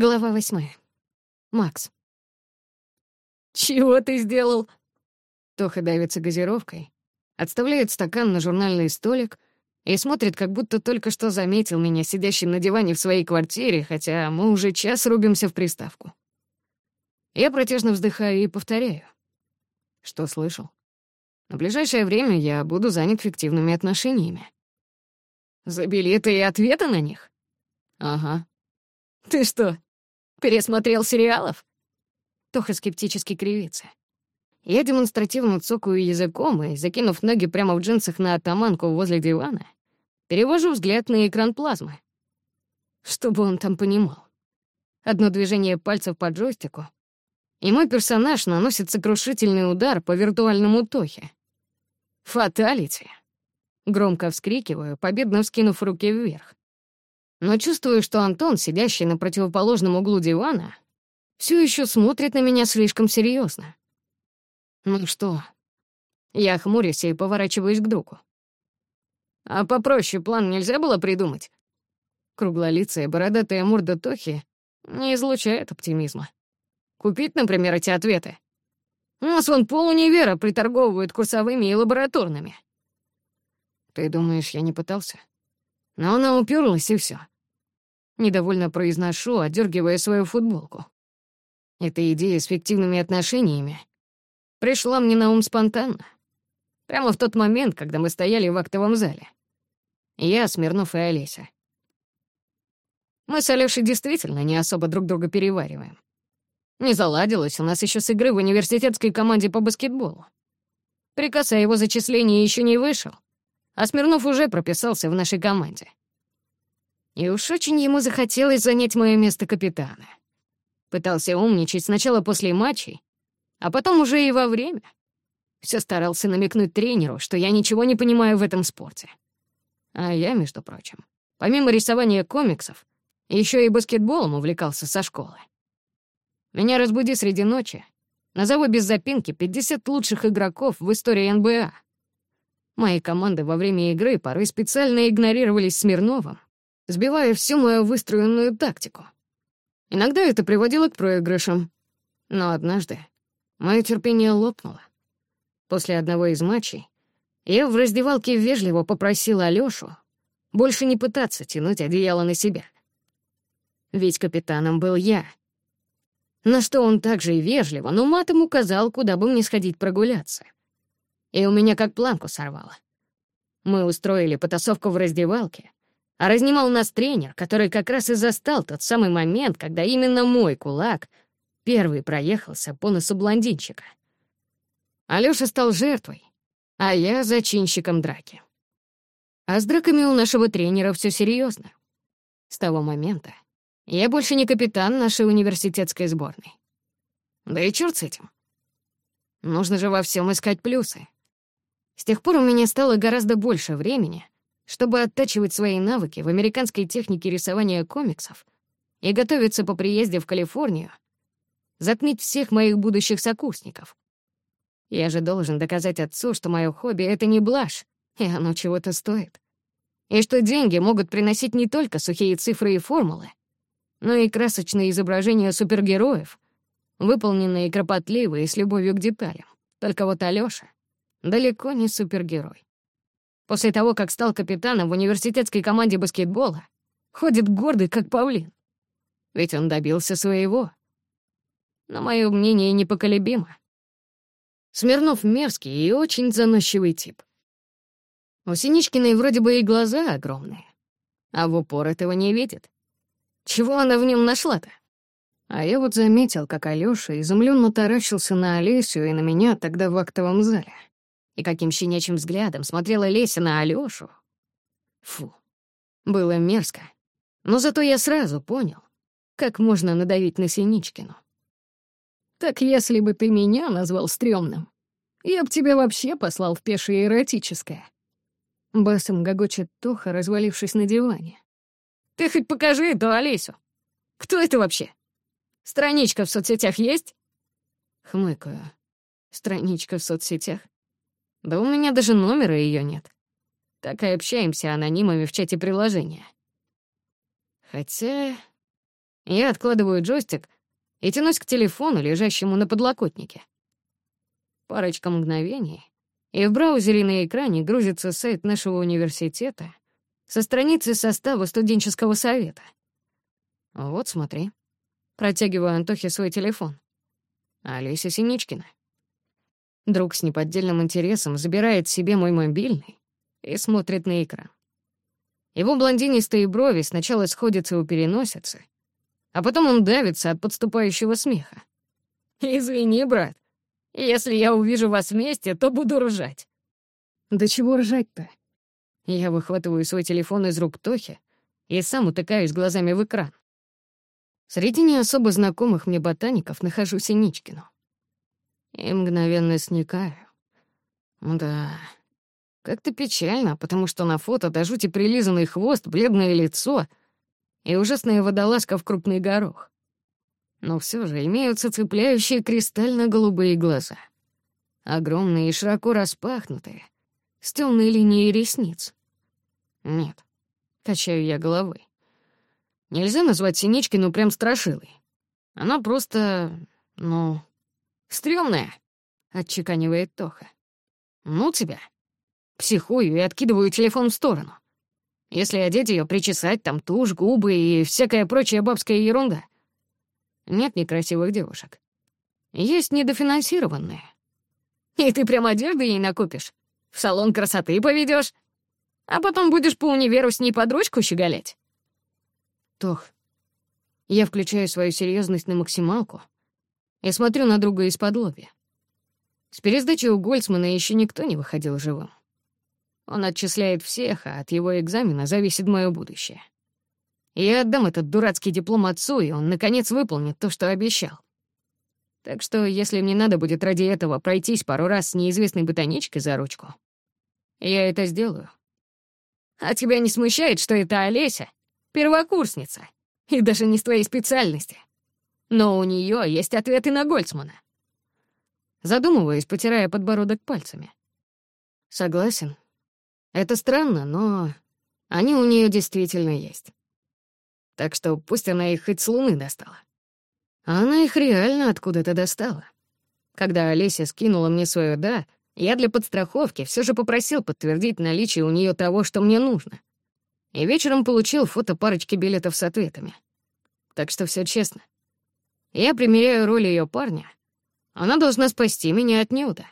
Глава восьмая. Макс. «Чего ты сделал?» Тоха давится газировкой, отставляет стакан на журнальный столик и смотрит, как будто только что заметил меня сидящим на диване в своей квартире, хотя мы уже час рубимся в приставку. Я протяжно вздыхаю и повторяю. Что слышал? На ближайшее время я буду занят фиктивными отношениями. За билеты и ответы на них? Ага. Ты что, Пересмотрел сериалов? Тоха скептически кривится. Я демонстративно цокаю языком и, закинув ноги прямо в джинсах на атаманку возле дивана, перевожу взгляд на экран плазмы. Чтобы он там понимал. Одно движение пальцев по джойстику, и мой персонаж наносит сокрушительный удар по виртуальному Тохе. «Фаталити!» Громко вскрикиваю, победно вскинув руки вверх. но чувствую, что Антон, сидящий на противоположном углу дивана, все еще смотрит на меня слишком серьезно. Ну что? Я хмурюсь и поворачиваюсь к другу. А попроще план нельзя было придумать? Круглолицая бородатая морда Тохи не излучает оптимизма. Купить, например, эти ответы? У нас вон но она уперлась и все. Недовольно произношу, отдергивая свою футболку. Эта идея с фиктивными отношениями пришла мне на ум спонтанно. Прямо в тот момент, когда мы стояли в актовом зале. Я, Смирнов и Олеся. Мы с Алёшей действительно не особо друг друга перевариваем. Не заладилось у нас еще с игры в университетской команде по баскетболу. Приказ о его зачислении еще не вышел, а Смирнов уже прописался в нашей команде. И уж очень ему захотелось занять мое место капитана. Пытался умничать сначала после матчей, а потом уже и во время. Все старался намекнуть тренеру, что я ничего не понимаю в этом спорте. А я, между прочим, помимо рисования комиксов, еще и баскетболом увлекался со школы. Меня разбуди среди ночи, назову без запинки 50 лучших игроков в истории НБА — Мои команды во время игры порой специально игнорировались Смирновым, сбивая всю мою выстроенную тактику. Иногда это приводило к проигрышам. Но однажды мое терпение лопнуло. После одного из матчей я в раздевалке вежливо попросила Алёшу больше не пытаться тянуть одеяло на себя. Ведь капитаном был я. На что он также и вежливо, но матом указал, куда бы мне сходить прогуляться — и у меня как планку сорвало. Мы устроили потасовку в раздевалке, а разнимал нас тренер, который как раз и застал тот самый момент, когда именно мой кулак первый проехался по носу блондинчика. Алёша стал жертвой, а я — зачинщиком драки. А с драками у нашего тренера все серьезно. С того момента я больше не капитан нашей университетской сборной. Да и чёрт с этим. Нужно же во всем искать плюсы. С тех пор у меня стало гораздо больше времени, чтобы оттачивать свои навыки в американской технике рисования комиксов и готовиться по приезде в Калифорнию, затмить всех моих будущих сокурсников. Я же должен доказать отцу, что мое хобби — это не блажь, и оно чего-то стоит. И что деньги могут приносить не только сухие цифры и формулы, но и красочные изображения супергероев, выполненные кропотливо и с любовью к деталям. Только вот Алёша далеко не супергерой. После того, как стал капитаном в университетской команде баскетбола, ходит гордый, как павлин. Ведь он добился своего. Но мое мнение непоколебимо. Смирнов мерзкий и очень заносчивый тип. У Синичкиной вроде бы и глаза огромные, а в упор этого не видит. Чего она в нем нашла-то? А я вот заметил, как Алёша изумленно таращился на Олесю и на меня тогда в актовом зале и каким щенячьим взглядом смотрела Леся на Алёшу. Фу, было мерзко. Но зато я сразу понял, как можно надавить на Синичкину. «Так если бы ты меня назвал стрёмным, я б тебя вообще послал в пешее эротическое». Басом гогочет Тоха, развалившись на диване. «Ты хоть покажи эту Олесю. Кто это вообще? Страничка в соцсетях есть?» Хмыкаю. Страничка в соцсетях. Да у меня даже номера ее нет. Так и общаемся анонимами в чате приложения. Хотя... Я откладываю джойстик и тянусь к телефону, лежащему на подлокотнике. Парочка мгновений, и в браузере на экране грузится сайт нашего университета со страницы состава студенческого совета. Вот, смотри. Протягиваю Антохе свой телефон. Олеся Синичкина. Друг с неподдельным интересом забирает себе мой мобильный и смотрит на экран. Его блондинистые брови сначала сходятся у переносицы, а потом он давится от подступающего смеха. «Извини, брат, если я увижу вас вместе, то буду ржать». «Да чего ржать-то?» Я выхватываю свой телефон из рук Тохи и сам утыкаюсь глазами в экран. Среди не особо знакомых мне ботаников нахожу Синичкину и мгновенно сникаю. Да, как-то печально, потому что на фото до жути прилизанный хвост, бледное лицо и ужасная водолазка в крупный горох. Но все же имеются цепляющие кристально-голубые глаза. Огромные и широко распахнутые, с темной линией ресниц. Нет, качаю я головой. Нельзя назвать Синичкину прям страшилой. Она просто, ну, «Стрёмная!» — отчеканивает Тоха. «Ну тебя!» Психую и откидываю телефон в сторону. Если одеть ее, причесать, там тушь, губы и всякая прочая бабская ерунда. Нет некрасивых девушек. Есть недофинансированные. И ты прям одежды ей накупишь, в салон красоты поведешь, а потом будешь по универу с ней подручку щеголять. Тох, я включаю свою серьезность на максималку — я смотрю на друга из-под лобья. С пересдачи у Гольцмана еще никто не выходил живым. Он отчисляет всех, а от его экзамена зависит мое будущее. Я отдам этот дурацкий диплом отцу, и он, наконец, выполнит то, что обещал. Так что, если мне надо будет ради этого пройтись пару раз с неизвестной ботаничкой за ручку, я это сделаю. А тебя не смущает, что это Олеся? Первокурсница. И даже не с твоей специальности. Но у нее есть ответы на Гольцмана. Задумываясь, потирая подбородок пальцами. Согласен. Это странно, но они у нее действительно есть. Так что пусть она их хоть с луны достала. А она их реально откуда-то достала. Когда Олеся скинула мне свое «да», я для подстраховки все же попросил подтвердить наличие у нее того, что мне нужно. И вечером получил фото парочки билетов с ответами. Так что все честно. Я примеряю роль ее парня. Она должна спасти меня от неуда.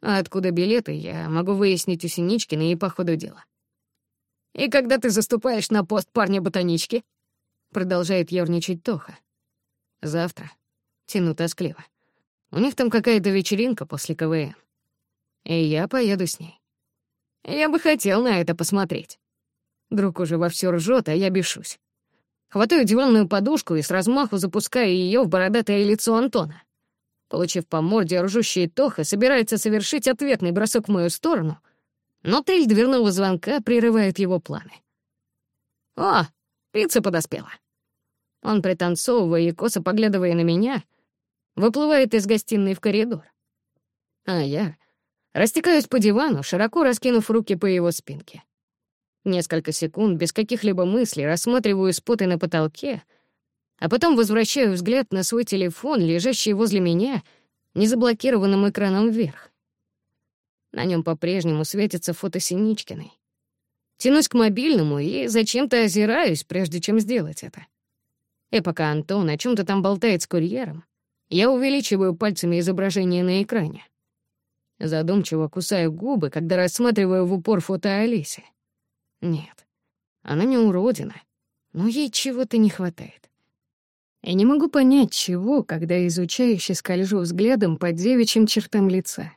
А откуда билеты, я могу выяснить у Синичкина и по ходу дела. «И когда ты заступаешь на пост парня-ботанички?» Продолжает ерничать Тоха. «Завтра». Тяну тоскливо. У них там какая-то вечеринка после КВН. И я поеду с ней. Я бы хотел на это посмотреть. Друг уже вовсю ржет, а я бешусь хватаю диванную подушку и с размаху запускаю ее в бородатое лицо Антона. Получив по морде, ржущий Тоха собирается совершить ответный бросок в мою сторону, но трель дверного звонка прерывает его планы. «О, пицца подоспела!» Он, пританцовывая и косо поглядывая на меня, выплывает из гостиной в коридор. А я растекаюсь по дивану, широко раскинув руки по его спинке. Несколько секунд, без каких-либо мыслей, рассматриваю споты на потолке, а потом возвращаю взгляд на свой телефон, лежащий возле меня, незаблокированным экраном вверх. На нем по-прежнему светится фото Синичкиной. Тянусь к мобильному и зачем-то озираюсь, прежде чем сделать это. И пока Антон о чем то там болтает с курьером, я увеличиваю пальцами изображение на экране. Задумчиво кусаю губы, когда рассматриваю в упор фото Алисы. Нет, она не уродина, но ей чего-то не хватает. Я не могу понять, чего, когда изучающе скольжу взглядом по девичьим чертам лица.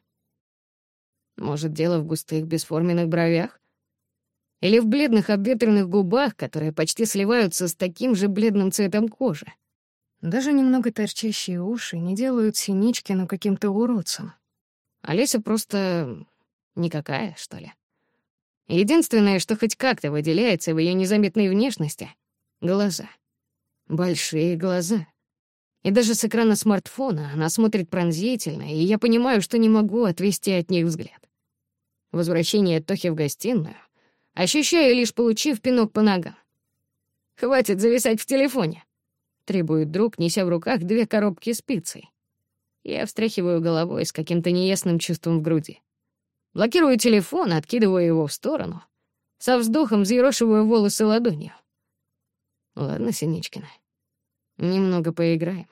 Может, дело в густых бесформенных бровях? Или в бледных обветренных губах, которые почти сливаются с таким же бледным цветом кожи? Даже немного торчащие уши не делают Синичкину каким-то уродцем. Олеся просто никакая, что ли. Единственное, что хоть как-то выделяется в ее незаметной внешности — глаза. Большие глаза. И даже с экрана смартфона она смотрит пронзительно, и я понимаю, что не могу отвести от них взгляд. Возвращение Тохи в гостиную ощущаю, лишь получив пинок по ногам. «Хватит зависать в телефоне», — требует друг, неся в руках две коробки спицей. Я встряхиваю головой с каким-то неясным чувством в груди. Блокирую телефон, откидываю его в сторону. Со вздохом взъерошиваю волосы ладонью. Ладно, Синичкина, немного поиграем.